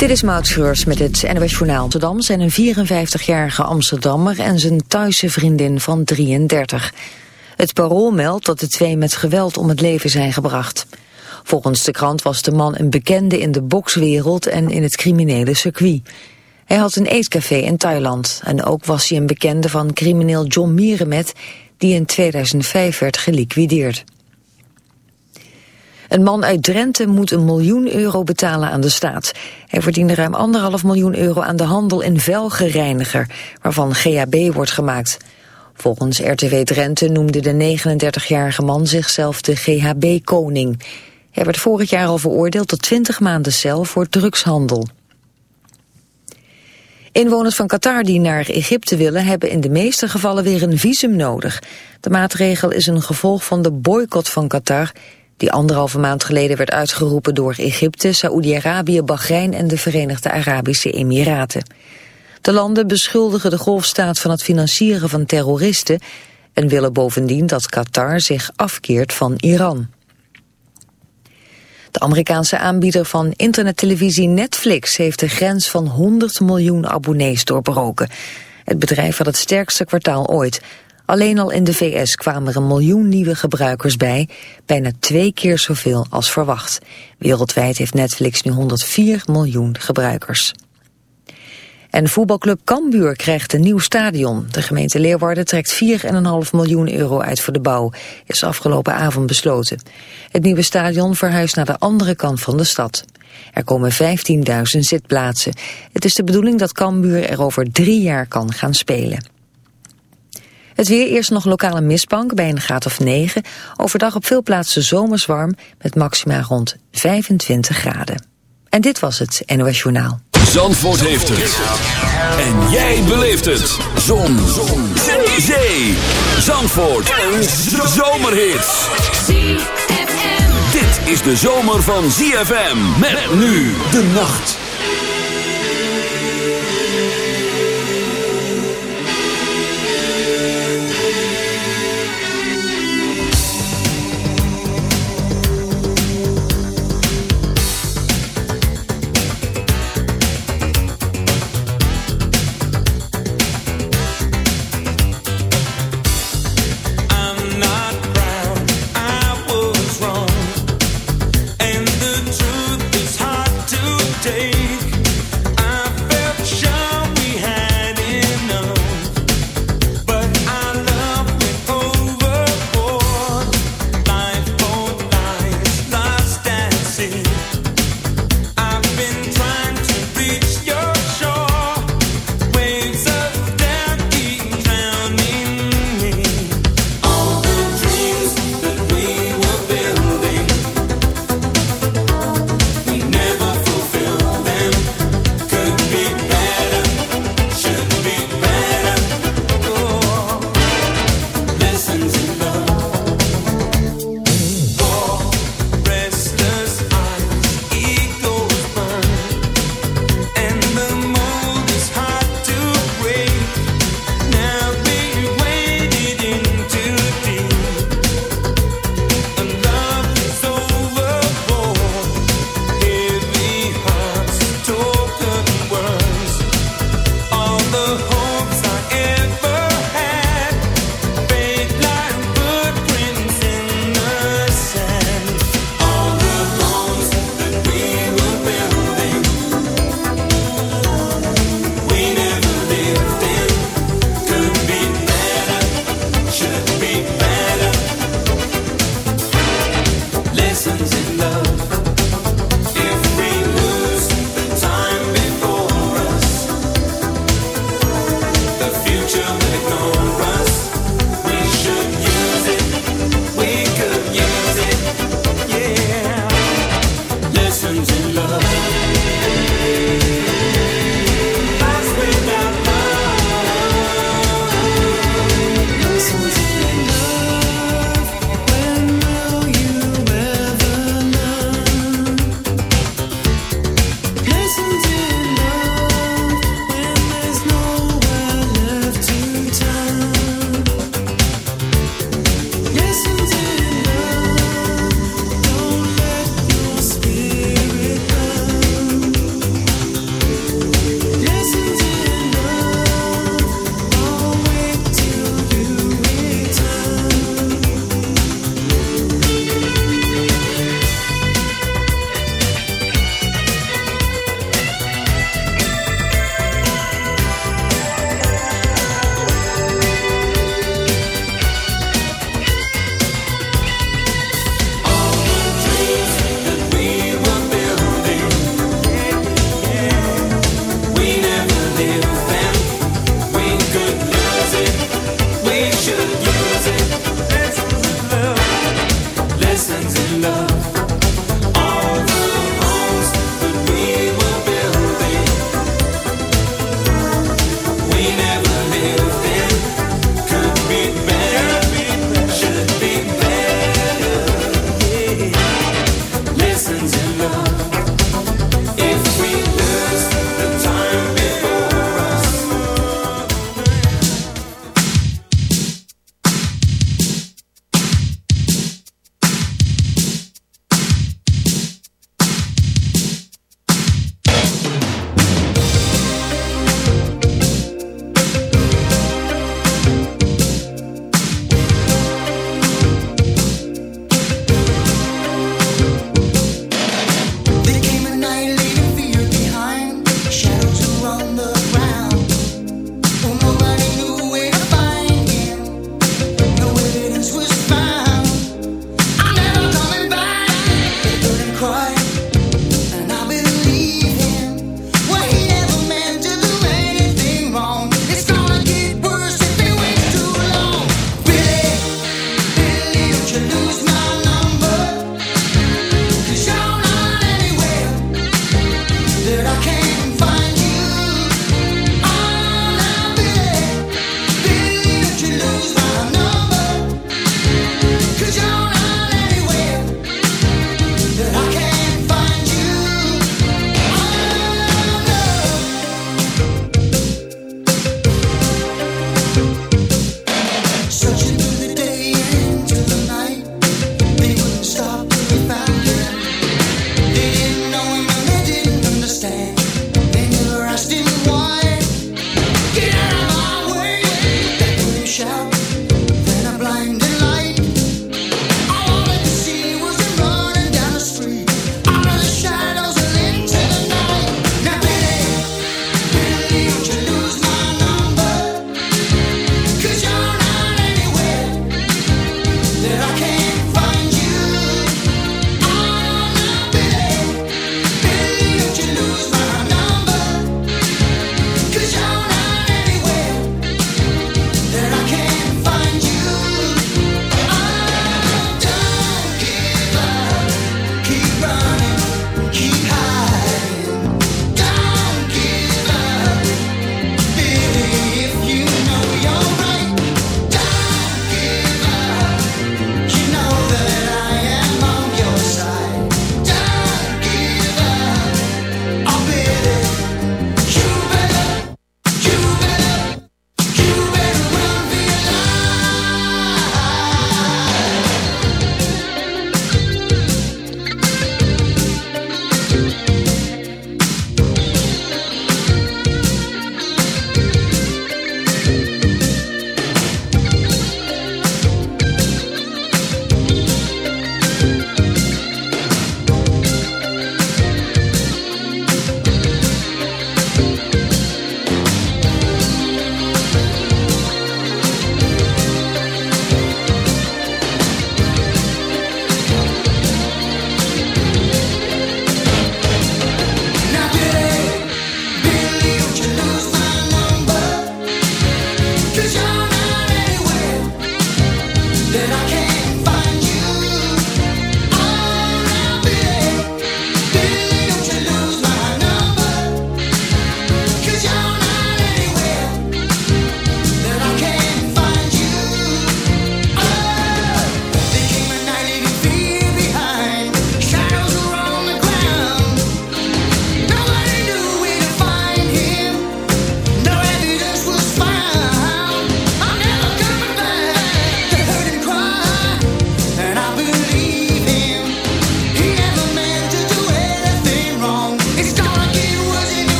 Dit is Maud Schreurs met het NWS Journaal. Amsterdam zijn een 54-jarige Amsterdammer en zijn Thaise vriendin van 33. Het parool meldt dat de twee met geweld om het leven zijn gebracht. Volgens de krant was de man een bekende in de bokswereld en in het criminele circuit. Hij had een eetcafé in Thailand en ook was hij een bekende van crimineel John Mierenmet die in 2005 werd geliquideerd. Een man uit Drenthe moet een miljoen euro betalen aan de staat. Hij verdiende ruim anderhalf miljoen euro aan de handel in velgereiniger, waarvan GHB wordt gemaakt. Volgens RTW Drenthe noemde de 39-jarige man zichzelf de GHB-koning. Hij werd vorig jaar al veroordeeld tot 20 maanden cel voor drugshandel. Inwoners van Qatar die naar Egypte willen hebben in de meeste gevallen weer een visum nodig. De maatregel is een gevolg van de boycott van Qatar die anderhalve maand geleden werd uitgeroepen door Egypte, Saoedi-Arabië, Bahrein en de Verenigde Arabische Emiraten. De landen beschuldigen de golfstaat van het financieren van terroristen en willen bovendien dat Qatar zich afkeert van Iran. De Amerikaanse aanbieder van internettelevisie Netflix heeft de grens van 100 miljoen abonnees doorbroken. Het bedrijf had het sterkste kwartaal ooit. Alleen al in de VS kwamen er een miljoen nieuwe gebruikers bij, bijna twee keer zoveel als verwacht. Wereldwijd heeft Netflix nu 104 miljoen gebruikers. En voetbalclub Cambuur krijgt een nieuw stadion. De gemeente Leeuwarden trekt 4,5 miljoen euro uit voor de bouw. Is afgelopen avond besloten. Het nieuwe stadion verhuist naar de andere kant van de stad. Er komen 15.000 zitplaatsen. Het is de bedoeling dat Cambuur er over drie jaar kan gaan spelen. Het weer eerst nog lokale mistbank bij een graad of 9. Overdag op veel plaatsen zomers warm met maxima rond 25 graden. En dit was het NOS Journaal. Zandvoort heeft het. En jij beleeft het. Zon. Zon. Zee. Zee. Zandvoort. Een zomerhit. Dit is de zomer van ZFM. Met nu de nacht.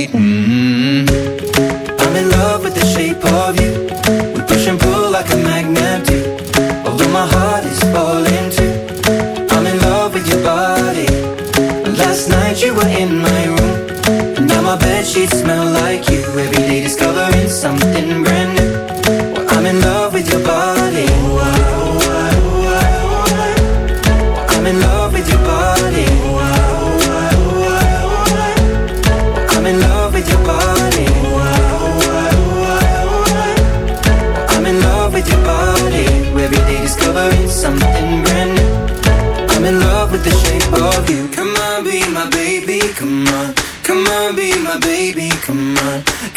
State. mm mm-hmm.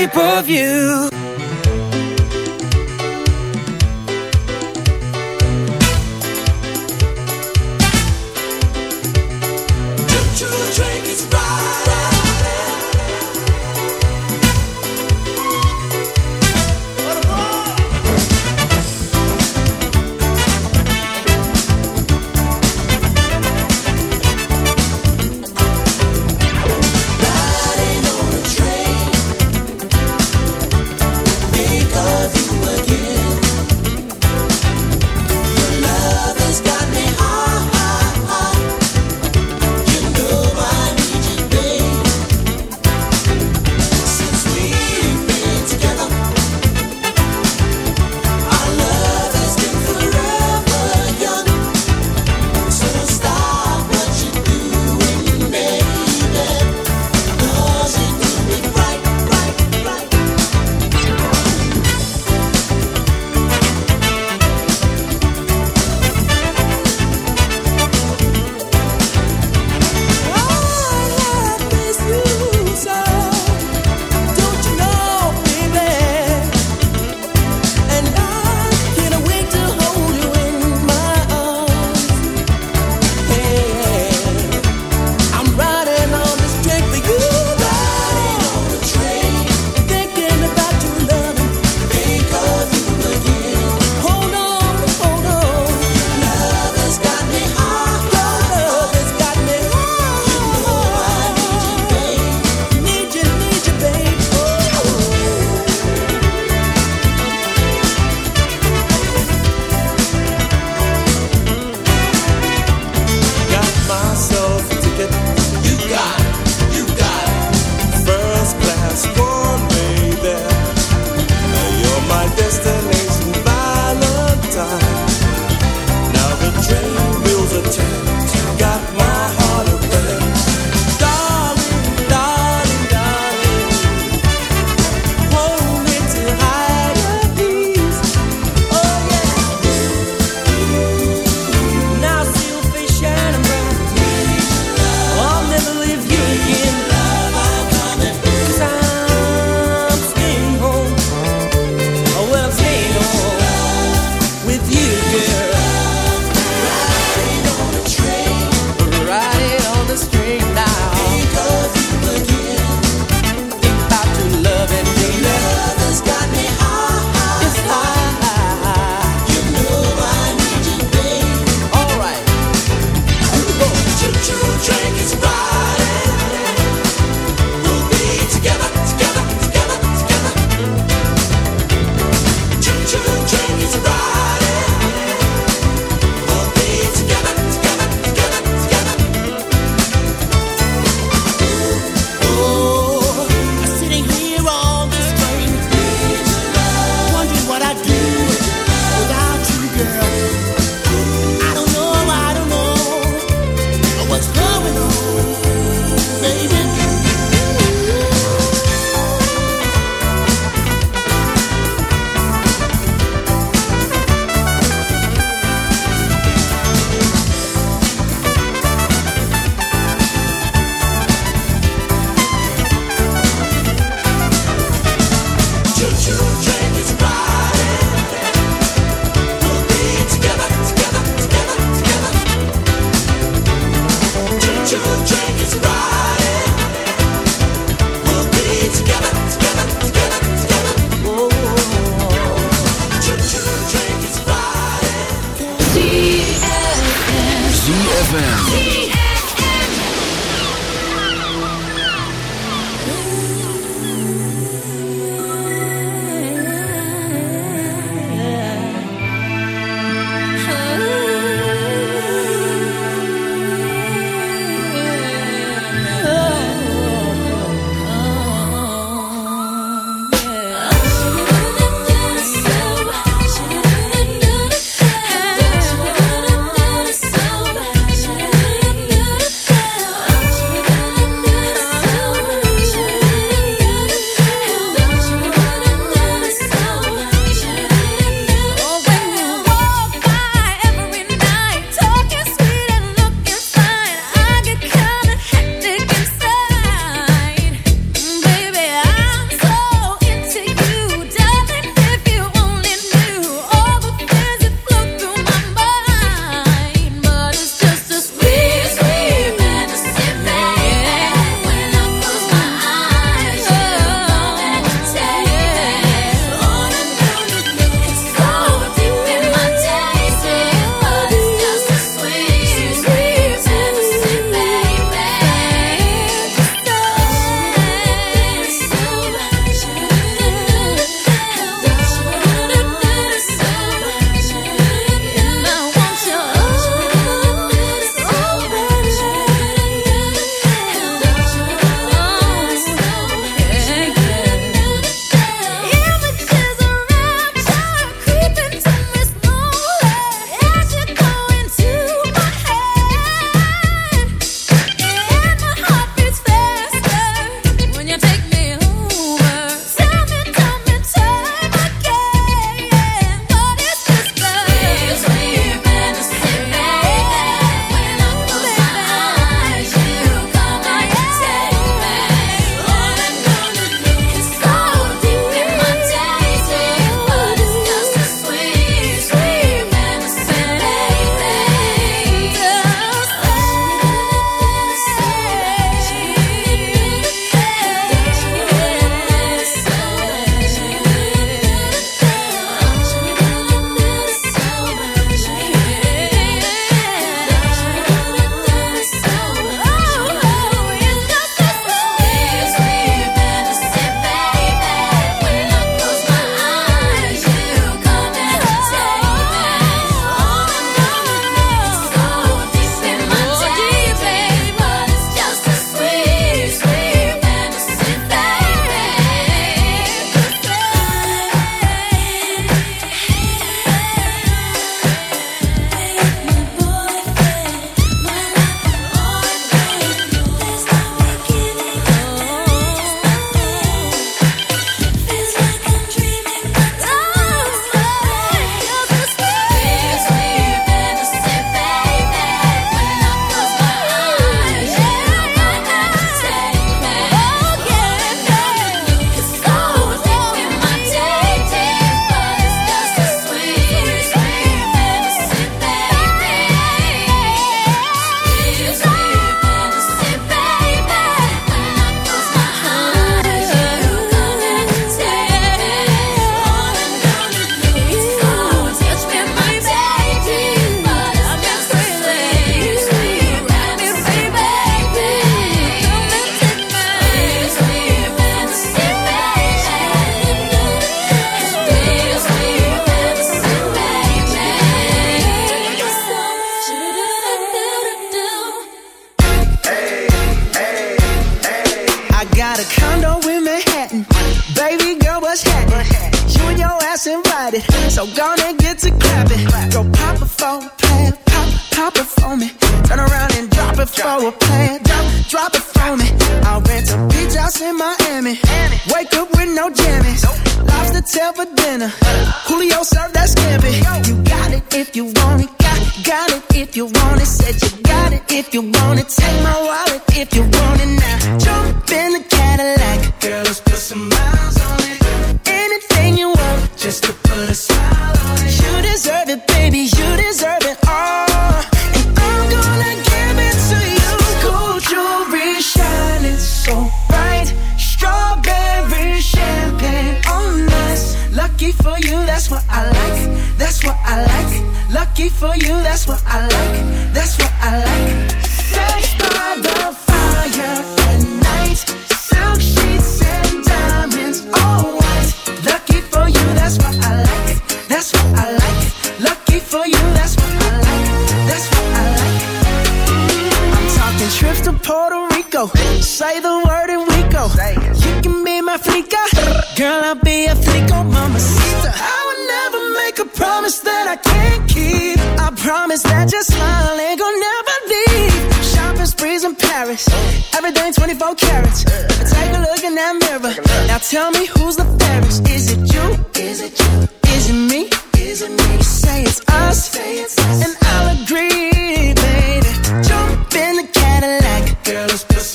shape of you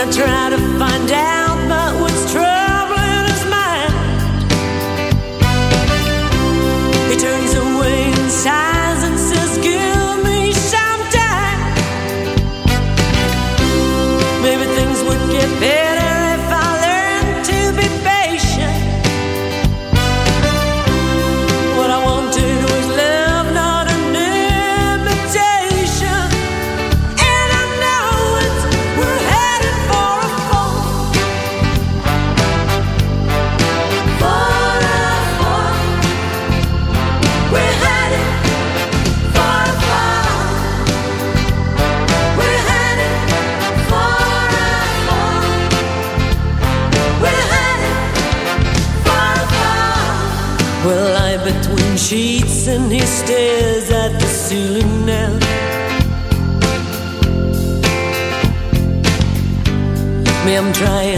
I try to find out trying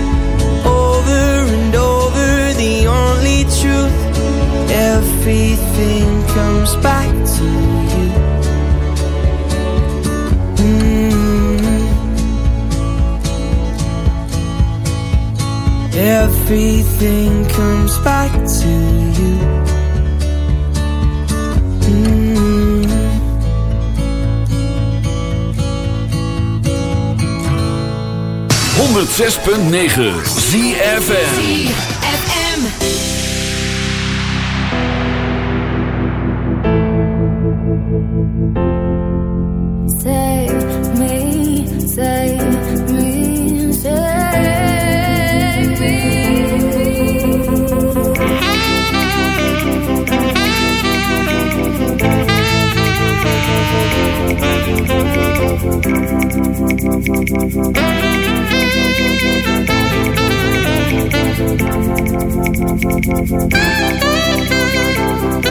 Only truth. Everything comes back to you. Mm. Everything comes back to you. Mm. 106.9 ZFN Save me.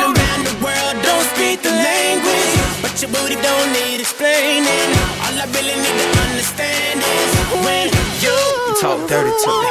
Talk